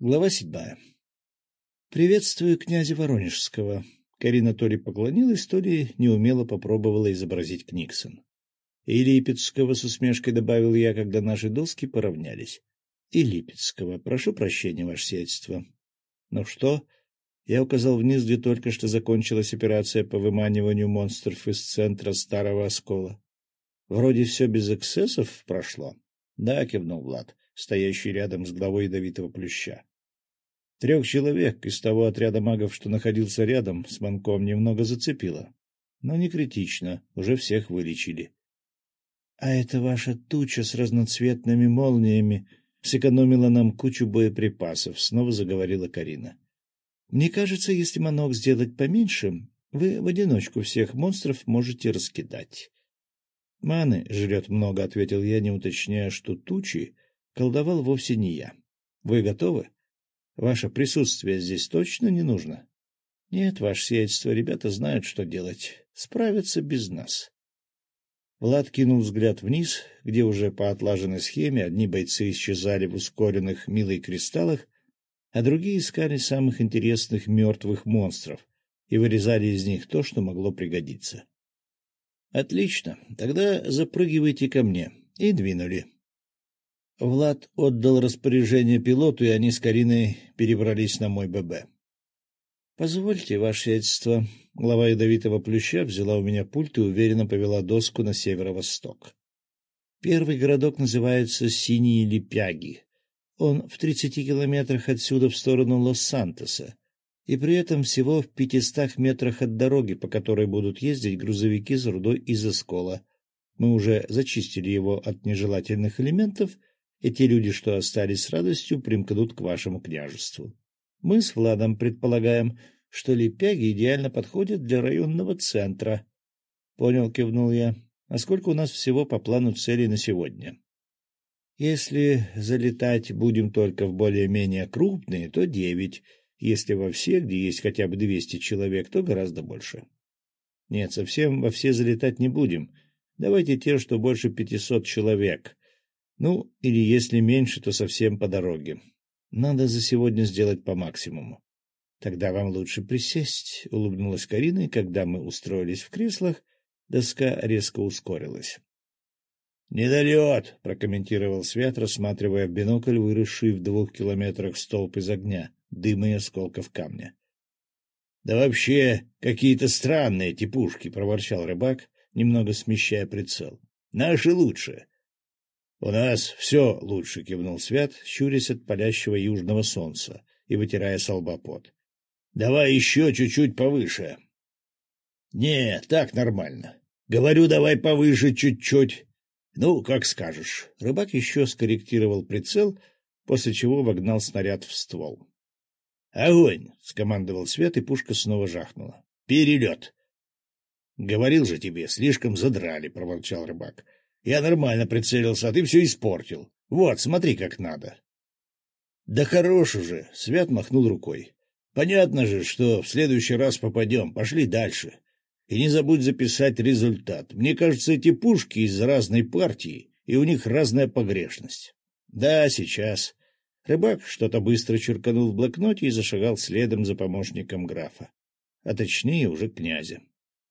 Глава седьмая. «Приветствую князя Воронежского». Карина то ли поклонилась, то ли неумело попробовала изобразить Книксон. «И Липецкого», — с усмешкой добавил я, когда наши доски поравнялись. «И Липецкого. Прошу прощения, ваше сиятельство». «Ну что?» Я указал вниз, где только что закончилась операция по выманиванию монстров из центра Старого Оскола. «Вроде все без эксцессов прошло». «Да», — кивнул Влад, стоящий рядом с главой ядовитого плюща. Трех человек из того отряда магов, что находился рядом с манком, немного зацепило. Но не критично, уже всех вылечили. — А это ваша туча с разноцветными молниями сэкономила нам кучу боеприпасов, — снова заговорила Карина. — Мне кажется, если манок сделать поменьше, вы в одиночку всех монстров можете раскидать. — Маны жрет много, — ответил я, не уточняя, что тучи колдовал вовсе не я. — Вы готовы? — Ваше присутствие здесь точно не нужно? — Нет, ваше сиятельство, ребята знают, что делать. Справятся без нас. Влад кинул взгляд вниз, где уже по отлаженной схеме одни бойцы исчезали в ускоренных милой кристаллах, а другие искали самых интересных мертвых монстров и вырезали из них то, что могло пригодиться. — Отлично, тогда запрыгивайте ко мне. И двинули. Влад отдал распоряжение пилоту, и они с Кариной перебрались на мой ББ. — Позвольте, ваше сиятельство. Глава ядовитого плюща взяла у меня пульт и уверенно повела доску на северо-восток. Первый городок называется Синие Лепяги. Он в тридцати километрах отсюда в сторону Лос-Сантоса, и при этом всего в пятистах метрах от дороги, по которой будут ездить грузовики с рудой из оскола. Мы уже зачистили его от нежелательных элементов — и те люди, что остались с радостью, примкнут к вашему княжеству. Мы с Владом предполагаем, что лепяги идеально подходят для районного центра. — Понял, — кивнул я. — А сколько у нас всего по плану целей на сегодня? — Если залетать будем только в более-менее крупные, то девять. Если во все, где есть хотя бы двести человек, то гораздо больше. — Нет, совсем во все залетать не будем. Давайте те, что больше пятисот человек. Ну, или если меньше, то совсем по дороге. Надо за сегодня сделать по максимуму. — Тогда вам лучше присесть, — улыбнулась Карина, и когда мы устроились в креслах, доска резко ускорилась. — Недолет, — прокомментировал Свят, рассматривая в бинокль выросший в двух километрах столб из огня, дыма и осколков камня. — Да вообще какие-то странные эти пушки, — проворчал рыбак, немного смещая прицел. — Наши лучше. — У нас все лучше, — кивнул Свят, щурясь от палящего южного солнца и вытирая с давай еще чуть-чуть повыше. — Не, так нормально. Говорю, давай повыше чуть-чуть. Ну, как скажешь. Рыбак еще скорректировал прицел, после чего вогнал снаряд в ствол. — Огонь! — скомандовал Свет, и пушка снова жахнула. — Перелет! — Говорил же тебе, слишком задрали, — проворчал рыбак. — я нормально прицелился, а ты все испортил. Вот, смотри, как надо. — Да хорош уже, — Свят махнул рукой. — Понятно же, что в следующий раз попадем. Пошли дальше. И не забудь записать результат. Мне кажется, эти пушки из разной партии, и у них разная погрешность. — Да, сейчас. Рыбак что-то быстро черканул в блокноте и зашагал следом за помощником графа. А точнее, уже князя.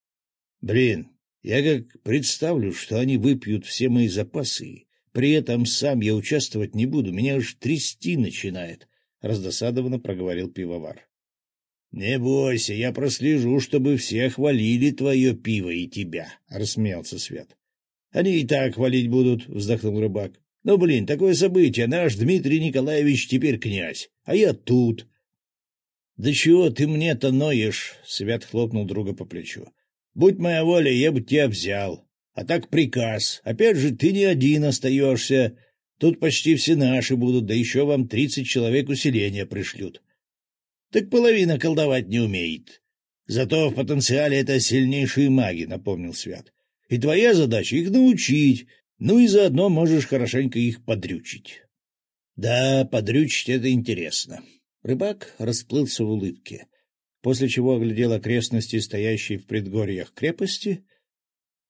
— Блин, я как представлю, что они выпьют все мои запасы, при этом сам я участвовать не буду, меня аж трясти начинает, — раздосадованно проговорил пивовар. — Не бойся, я прослежу, чтобы все хвалили твое пиво и тебя, — рассмеялся Свят. — Они и так хвалить будут, — вздохнул рыбак. — Ну, блин, такое событие, наш Дмитрий Николаевич теперь князь, а я тут. — Да чего ты мне-то ноешь? — Свят хлопнул друга по плечу. Будь моя воля, я бы тебя взял. А так приказ. Опять же, ты не один остаешься. Тут почти все наши будут, да еще вам тридцать человек усиления пришлют. Так половина колдовать не умеет. Зато в потенциале это сильнейшие маги, — напомнил Свят. И твоя задача — их научить, ну и заодно можешь хорошенько их подрючить. Да, подрючить — это интересно. Рыбак расплылся в улыбке после чего оглядел окрестности, стоящие в предгорьях крепости.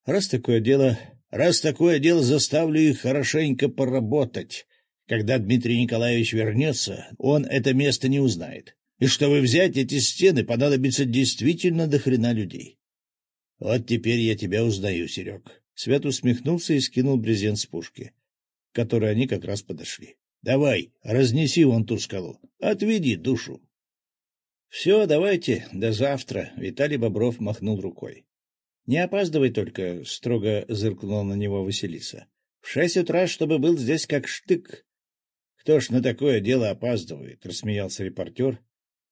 Раз такое дело... Раз такое дело, заставлю их хорошенько поработать. Когда Дмитрий Николаевич вернется, он это место не узнает. И чтобы взять эти стены, понадобится действительно до хрена людей. Вот теперь я тебя узнаю, Серег. Свят усмехнулся и скинул брезент с пушки, к которой они как раз подошли. — Давай, разнеси вон ту скалу, отведи душу. — Все, давайте, до завтра, — Виталий Бобров махнул рукой. — Не опаздывай только, — строго зыркнула на него Василиса. — В шесть утра, чтобы был здесь как штык. — Кто ж на такое дело опаздывает? — рассмеялся репортер,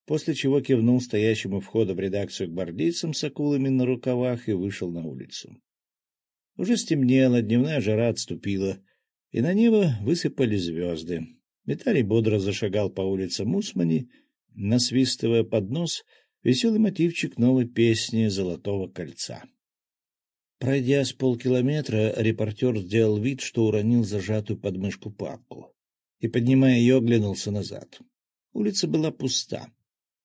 после чего кивнул стоящему входа в редакцию гвардейцам с акулами на рукавах и вышел на улицу. Уже стемнело, дневная жара отступила, и на небо высыпали звезды. Виталий бодро зашагал по улице Мусмани, насвистывая под нос веселый мотивчик новой песни «Золотого кольца». Пройдя с полкилометра, репортер сделал вид, что уронил зажатую подмышку папку, и, поднимая ее, оглянулся назад. Улица была пуста.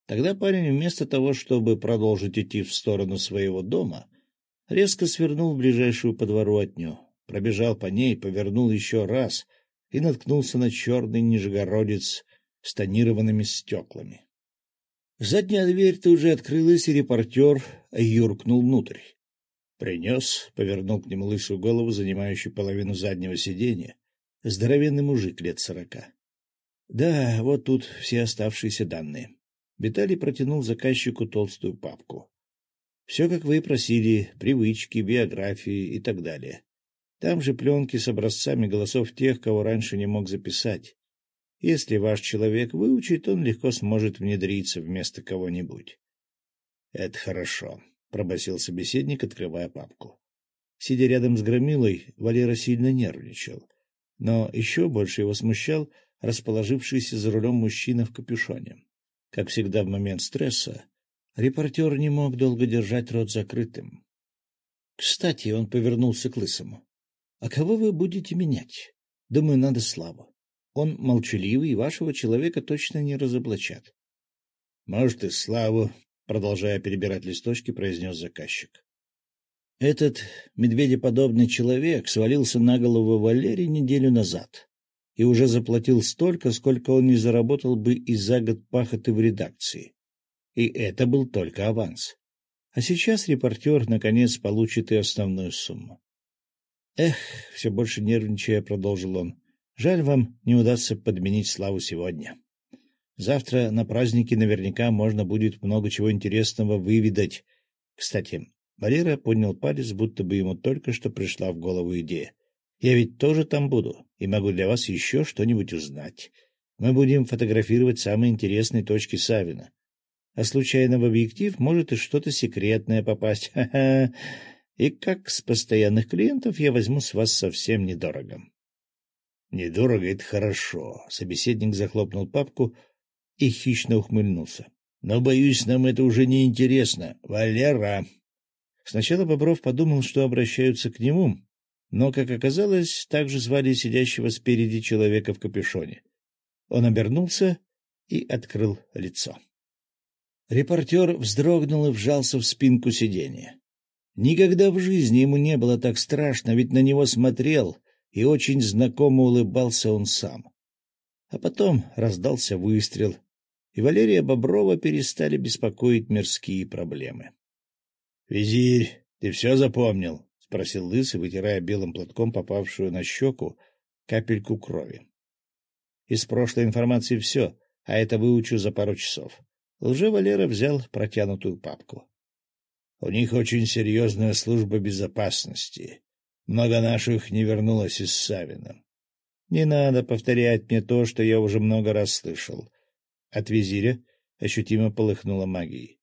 Тогда парень, вместо того, чтобы продолжить идти в сторону своего дома, резко свернул в ближайшую подворотню, пробежал по ней, повернул еще раз и наткнулся на черный нижегородец с тонированными стеклами. Задняя дверь тут же открылась, и репортер юркнул внутрь. Принес, повернул к нему лысую голову, занимающую половину заднего сиденья, здоровенный мужик лет сорока. Да, вот тут все оставшиеся данные. Виталий протянул заказчику толстую папку. Все, как вы просили, привычки, биографии и так далее. Там же пленки с образцами голосов тех, кого раньше не мог записать. Если ваш человек выучит, он легко сможет внедриться вместо кого-нибудь. — Это хорошо, — пробасил собеседник, открывая папку. Сидя рядом с Громилой, Валера сильно нервничал. Но еще больше его смущал расположившийся за рулем мужчина в капюшоне. Как всегда в момент стресса, Репортер не мог долго держать рот закрытым. — Кстати, он повернулся к Лысому. — А кого вы будете менять? Думаю, надо Славу. Он молчаливый, и вашего человека точно не разоблачат. — Может, и Славу, — продолжая перебирать листочки, произнес заказчик. Этот медведеподобный человек свалился на голову Валерии неделю назад и уже заплатил столько, сколько он не заработал бы и за год пахоты в редакции. И это был только аванс. А сейчас репортер, наконец, получит и основную сумму. «Эх», — все больше нервничая, продолжил он, — «жаль вам не удастся подменить славу сегодня. Завтра на празднике наверняка можно будет много чего интересного выведать. Кстати, Валера поднял палец, будто бы ему только что пришла в голову идея. Я ведь тоже там буду и могу для вас еще что-нибудь узнать. Мы будем фотографировать самые интересные точки Савина а случайно в объектив может и что-то секретное попасть. Ха-ха. И как с постоянных клиентов я возьму с вас совсем недорого. Недорого — это хорошо. Собеседник захлопнул папку и хищно ухмыльнулся. Но, боюсь, нам это уже не интересно. Валера! Сначала Бобров подумал, что обращаются к нему, но, как оказалось, также звали сидящего спереди человека в капюшоне. Он обернулся и открыл лицо. Репортер вздрогнул и вжался в спинку сиденья. Никогда в жизни ему не было так страшно, ведь на него смотрел, и очень знакомо улыбался он сам. А потом раздался выстрел, и Валерия Боброва перестали беспокоить мирские проблемы. — Визирь, ты все запомнил? — спросил Лысый, вытирая белым платком попавшую на щеку капельку крови. — Из прошлой информации все, а это выучу за пару часов. Лже-Валера взял протянутую папку. — У них очень серьезная служба безопасности. Много наших не вернулось из Савина. Не надо повторять мне то, что я уже много раз слышал. От визиря ощутимо полыхнула магией.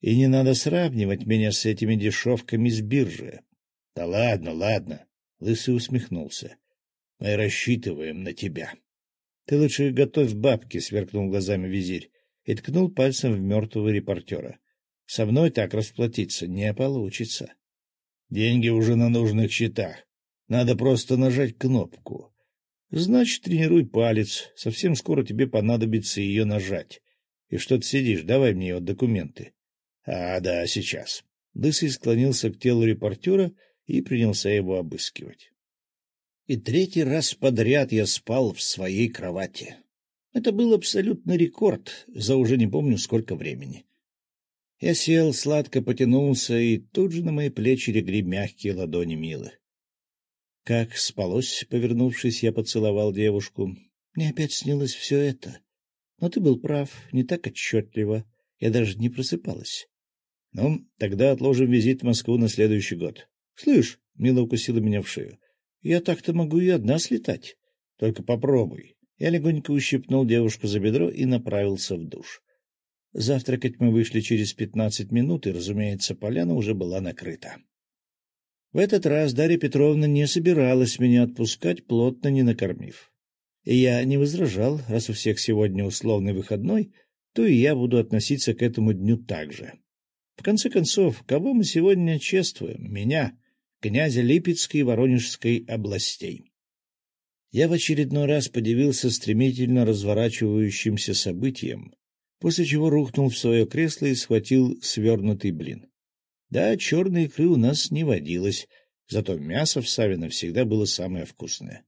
И не надо сравнивать меня с этими дешевками с биржи. — Да ладно, ладно, — Лысый усмехнулся. — Мы рассчитываем на тебя. — Ты лучше готовь бабки, — сверкнул глазами визирь и ткнул пальцем в мертвого репортера. — Со мной так расплатиться не получится. Деньги уже на нужных счетах. Надо просто нажать кнопку. Значит, тренируй палец. Совсем скоро тебе понадобится ее нажать. И что ты сидишь? Давай мне вот документы. А, да, сейчас. Лысый склонился к телу репортера и принялся его обыскивать. И третий раз подряд я спал в своей кровати. Это был абсолютно рекорд за уже не помню сколько времени. Я сел, сладко потянулся, и тут же на мои плечи легли мягкие ладони Милы. Как спалось, повернувшись, я поцеловал девушку. Мне опять снилось все это. Но ты был прав, не так отчетливо. Я даже не просыпалась. Ну, тогда отложим визит в Москву на следующий год. Слышь, Мила укусила меня в шею. Я так-то могу и одна слетать. Только попробуй. Я легонько ущипнул девушку за бедро и направился в душ. Завтракать мы вышли через пятнадцать минут, и, разумеется, поляна уже была накрыта. В этот раз Дарья Петровна не собиралась меня отпускать, плотно не накормив. И я не возражал, раз у всех сегодня условный выходной, то и я буду относиться к этому дню так же. В конце концов, кого мы сегодня чествуем? Меня, князя Липецкой и Воронежской областей. Я в очередной раз подивился стремительно разворачивающимся событиям, после чего рухнул в свое кресло и схватил свернутый блин. Да, черной икры у нас не водилось, зато мясо в Савино всегда было самое вкусное.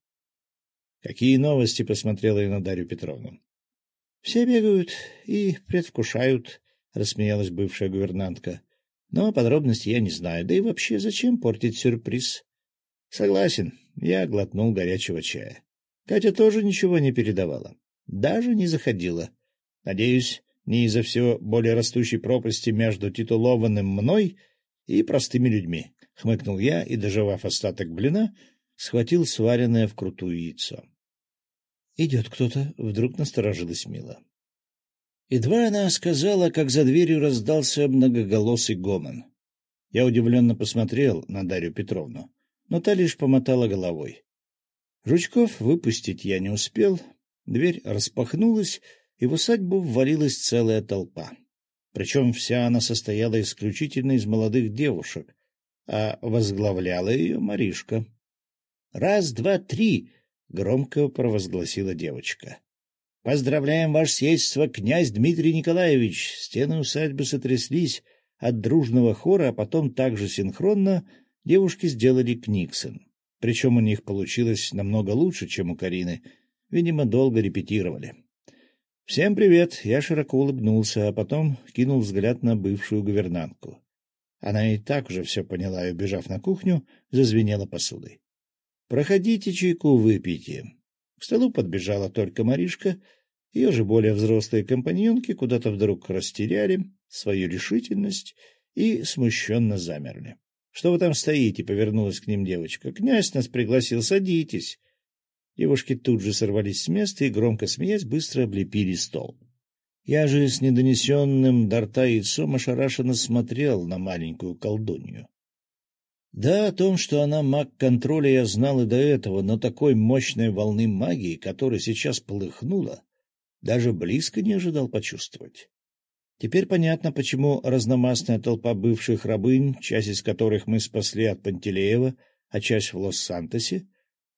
— Какие новости? — посмотрела я на Дарью Петровну. — Все бегают и предвкушают, — рассмеялась бывшая гувернантка. — Но подробности я не знаю, да и вообще зачем портить сюрприз? — Согласен, я глотнул горячего чая. Катя тоже ничего не передавала, даже не заходила. Надеюсь, не из-за все более растущей пропасти между титулованным мной и простыми людьми, — хмыкнул я и, доживав остаток блина, схватил сваренное вкрутую яйцо. — Идет кто-то, — вдруг насторожилась Мила. Едва она сказала, как за дверью раздался многоголосый гомон. Я удивленно посмотрел на Дарью Петровну, но та лишь помотала головой. Жучков выпустить я не успел, дверь распахнулась, и в усадьбу ввалилась целая толпа. Причем вся она состояла исключительно из молодых девушек, а возглавляла ее Маришка. «Раз, два, три!» — громко провозгласила девочка. «Поздравляем, ваше сельство, князь Дмитрий Николаевич!» Стены усадьбы сотряслись от дружного хора, а потом также синхронно девушки сделали книксон. Причем у них получилось намного лучше, чем у Карины. Видимо, долго репетировали. «Всем привет!» Я широко улыбнулся, а потом кинул взгляд на бывшую гувернантку. Она и так уже все поняла и, убежав на кухню, зазвенела посудой. «Проходите чайку выпейте». К столу подбежала только Маришка. Ее же более взрослые компаньонки куда-то вдруг растеряли свою решительность и смущенно замерли. — Что вы там стоите? — повернулась к ним девочка. — Князь нас пригласил, садитесь. Девушки тут же сорвались с места и, громко смеясь, быстро облепили стол. Я же с недонесенным до рта яйцом ошарашенно смотрел на маленькую колдунью. Да, о том, что она маг контроля, я знал и до этого, но такой мощной волны магии, которая сейчас полыхнула, даже близко не ожидал почувствовать. Теперь понятно, почему разномастная толпа бывших рабынь, часть из которых мы спасли от Пантелеева, а часть в Лос-Сантосе,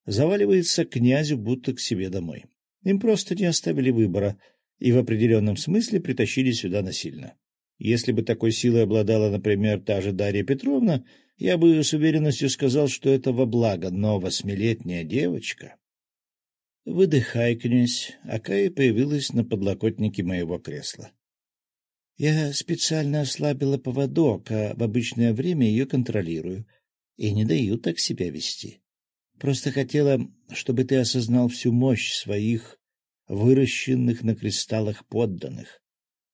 заваливается князю будто к себе домой. Им просто не оставили выбора и в определенном смысле притащили сюда насильно. Если бы такой силой обладала, например, та же Дарья Петровна, я бы с уверенностью сказал, что это во благо, но восьмилетняя девочка... Выдыхай, князь. Акая появилась на подлокотнике моего кресла. Я специально ослабила поводок, а в обычное время ее контролирую, и не даю так себя вести. Просто хотела, чтобы ты осознал всю мощь своих выращенных на кристаллах подданных.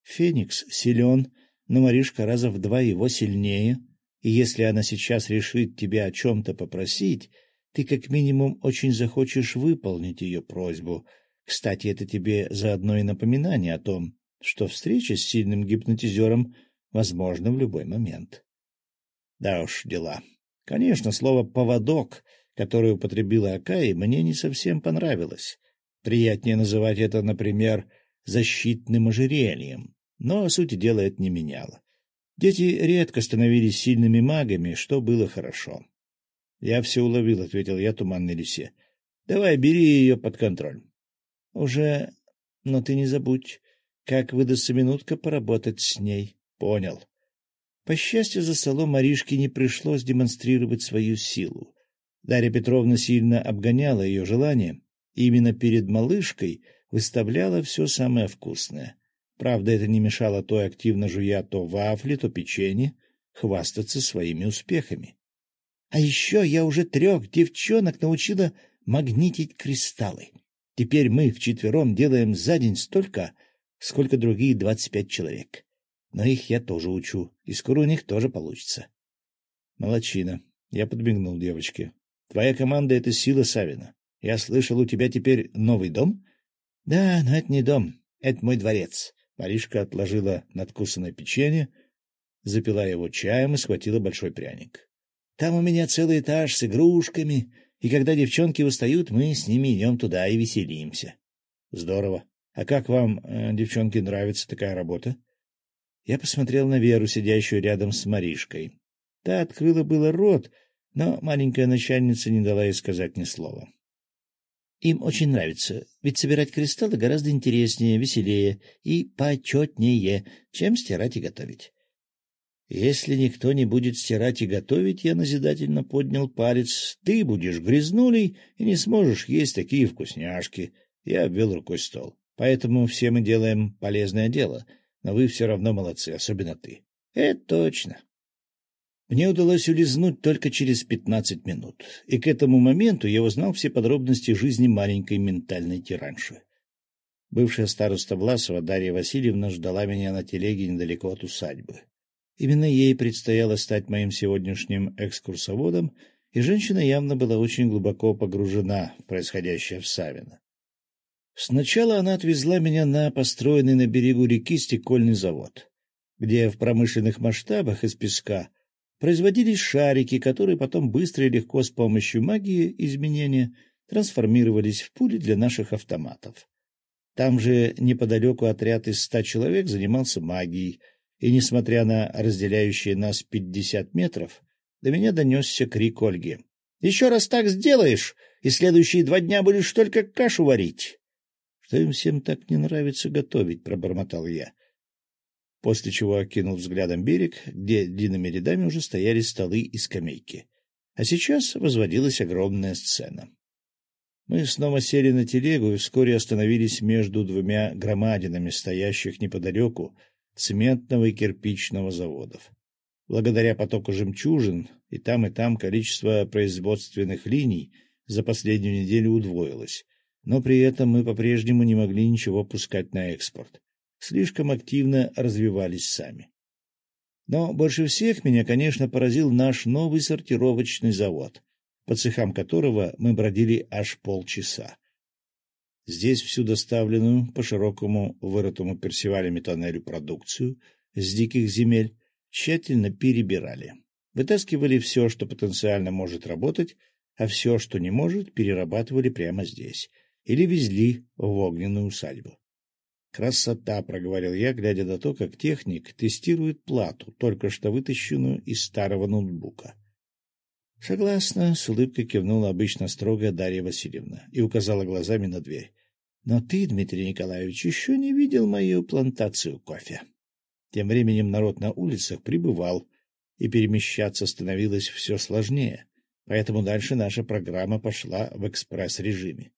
Феникс силен, но Маришка раза в два его сильнее, и если она сейчас решит тебя о чем-то попросить, ты как минимум очень захочешь выполнить ее просьбу. Кстати, это тебе заодно и напоминание о том, что встреча с сильным гипнотизером возможна в любой момент. Да уж, дела. Конечно, слово «поводок» которую употребила Акаи, мне не совсем понравилось. Приятнее называть это, например, защитным ожерельем, но сути дела это не меняло. Дети редко становились сильными магами, что было хорошо. — Я все уловил, — ответил я туманной лисе. — Давай, бери ее под контроль. — Уже... Но ты не забудь, как выдастся минутка поработать с ней. — Понял. По счастью, за столом Маришке не пришлось демонстрировать свою силу. Дарья Петровна сильно обгоняла ее желание, именно перед малышкой выставляла все самое вкусное. Правда, это не мешало той, активно жуя то вафли, то печенье, хвастаться своими успехами. А еще я уже трех девчонок научила магнитить кристаллы. Теперь мы вчетвером делаем за день столько, сколько другие двадцать пять человек. Но их я тоже учу, и скоро у них тоже получится. Молодчина. Я подмигнул девочке. Твоя команда — это сила Савина. Я слышал, у тебя теперь новый дом? Да, но это не дом, это мой дворец. Маришка отложила надкусанное печенье, запила его чаем и схватила большой пряник. Там у меня целый этаж с игрушками, и когда девчонки устают, мы с ними идем туда и веселимся. Здорово. А как вам, э, девчонки, нравится такая работа? Я посмотрел на Веру, сидящую рядом с Маришкой. Та открыла было рот, но маленькая начальница не дала ей сказать ни слова. Им очень нравится, ведь собирать кристаллы гораздо интереснее, веселее и почетнее, чем стирать и готовить. Если никто не будет стирать и готовить, я назидательно поднял палец, ты будешь грязнулей и не сможешь есть такие вкусняшки. Я обвел рукой стол. Поэтому все мы делаем полезное дело, но вы все равно молодцы, особенно ты. Это точно. Мне удалось улизнуть только через пятнадцать минут, и к этому моменту я узнал все подробности жизни маленькой ментальной тиранши. Бывшая староста Власова Дарья Васильевна ждала меня на телеге недалеко от усадьбы. Именно ей предстояло стать моим сегодняшним экскурсоводом, и женщина явно была очень глубоко погружена в происходящее в Савино. Сначала она отвезла меня на построенный на берегу реки стекольный завод, где в промышленных масштабах из песка производились шарики, которые потом быстро и легко с помощью магии изменения трансформировались в пули для наших автоматов. Там же неподалеку отряд из ста человек занимался магией — и, несмотря на разделяющие нас пятьдесят метров, до меня донесся крик Ольги. — Еще раз так сделаешь, и следующие два дня будешь только кашу варить. — Что им всем так не нравится готовить, — пробормотал я. После чего окинул взглядом берег, где длинными рядами уже стояли столы и скамейки. А сейчас возводилась огромная сцена. Мы снова сели на телегу и вскоре остановились между двумя громадинами, стоящих неподалеку, цементного и кирпичного заводов. Благодаря потоку жемчужин и там, и там количество производственных линий за последнюю неделю удвоилось, но при этом мы по-прежнему не могли ничего пускать на экспорт. Слишком активно развивались сами. Но больше всех меня, конечно, поразил наш новый сортировочный завод, по цехам которого мы бродили аж полчаса. Здесь всю доставленную по широкому вырытому персивалями тоннелю продукцию с диких земель тщательно перебирали. Вытаскивали все, что потенциально может работать, а все, что не может, перерабатывали прямо здесь или везли в огненную усадьбу. «Красота!» — проговорил я, глядя на то, как техник тестирует плату, только что вытащенную из старого ноутбука. «Согласна», — с улыбкой кивнула обычно строгая Дарья Васильевна и указала глазами на дверь. «Но ты, Дмитрий Николаевич, еще не видел мою плантацию кофе». Тем временем народ на улицах прибывал, и перемещаться становилось все сложнее, поэтому дальше наша программа пошла в экспресс-режиме.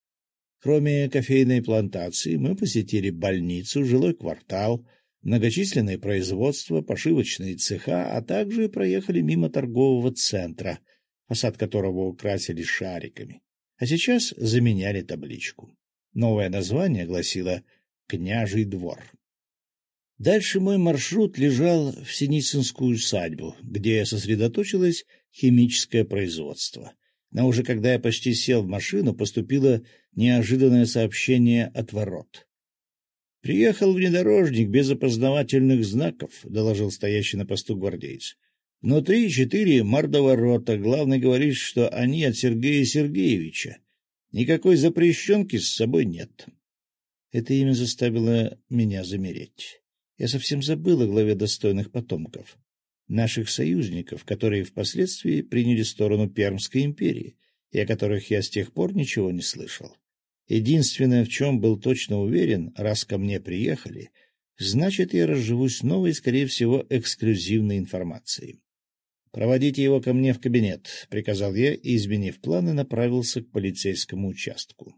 Кроме кофейной плантации, мы посетили больницу, жилой квартал, многочисленные производства, пошивочные цеха, а также проехали мимо торгового центра — фасад которого украсили шариками, а сейчас заменяли табличку. Новое название гласило «Княжий двор». Дальше мой маршрут лежал в Синицынскую усадьбу, где сосредоточилось химическое производство. Но уже когда я почти сел в машину, поступило неожиданное сообщение от ворот. «Приехал внедорожник без опознавательных знаков», — доложил стоящий на посту гвардейц. Внутри четыре мордоворота. Главный говорит, что они от Сергея Сергеевича. Никакой запрещенки с собой нет. Это имя заставило меня замереть. Я совсем забыл о главе достойных потомков. Наших союзников, которые впоследствии приняли сторону Пермской империи, и о которых я с тех пор ничего не слышал. Единственное, в чем был точно уверен, раз ко мне приехали, значит, я разживусь новой, скорее всего, эксклюзивной информацией. Проводите его ко мне в кабинет, — приказал я и, изменив планы, направился к полицейскому участку.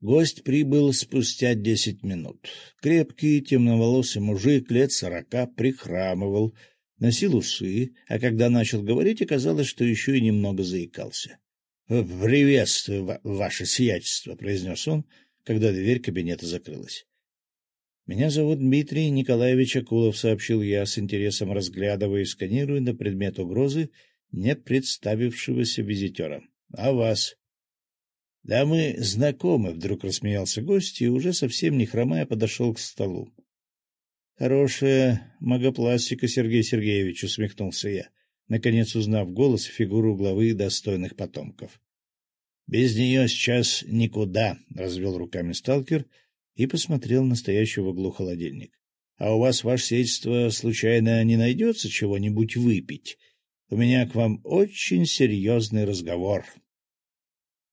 Гость прибыл спустя десять минут. Крепкий, темноволосый мужик лет сорока прихрамывал, носил усы, а когда начал говорить, оказалось, что еще и немного заикался. — Приветствую, ваше сиятельство, — произнес он, когда дверь кабинета закрылась. «Меня зовут Дмитрий Николаевич Акулов», — сообщил я, с интересом разглядывая и сканируя на предмет угрозы не представившегося визитера. «А вас?» «Да мы знакомы», — вдруг рассмеялся гость и, уже совсем не хромая, подошел к столу. «Хорошая магопластика, Сергей Сергеевич», — усмехнулся я, наконец узнав голос и фигуру главы достойных потомков. «Без нее сейчас никуда», — развел руками сталкер, — и посмотрел на стоящий в углу холодильник. — А у вас, ваше сельство, случайно не найдется чего-нибудь выпить? У меня к вам очень серьезный разговор. —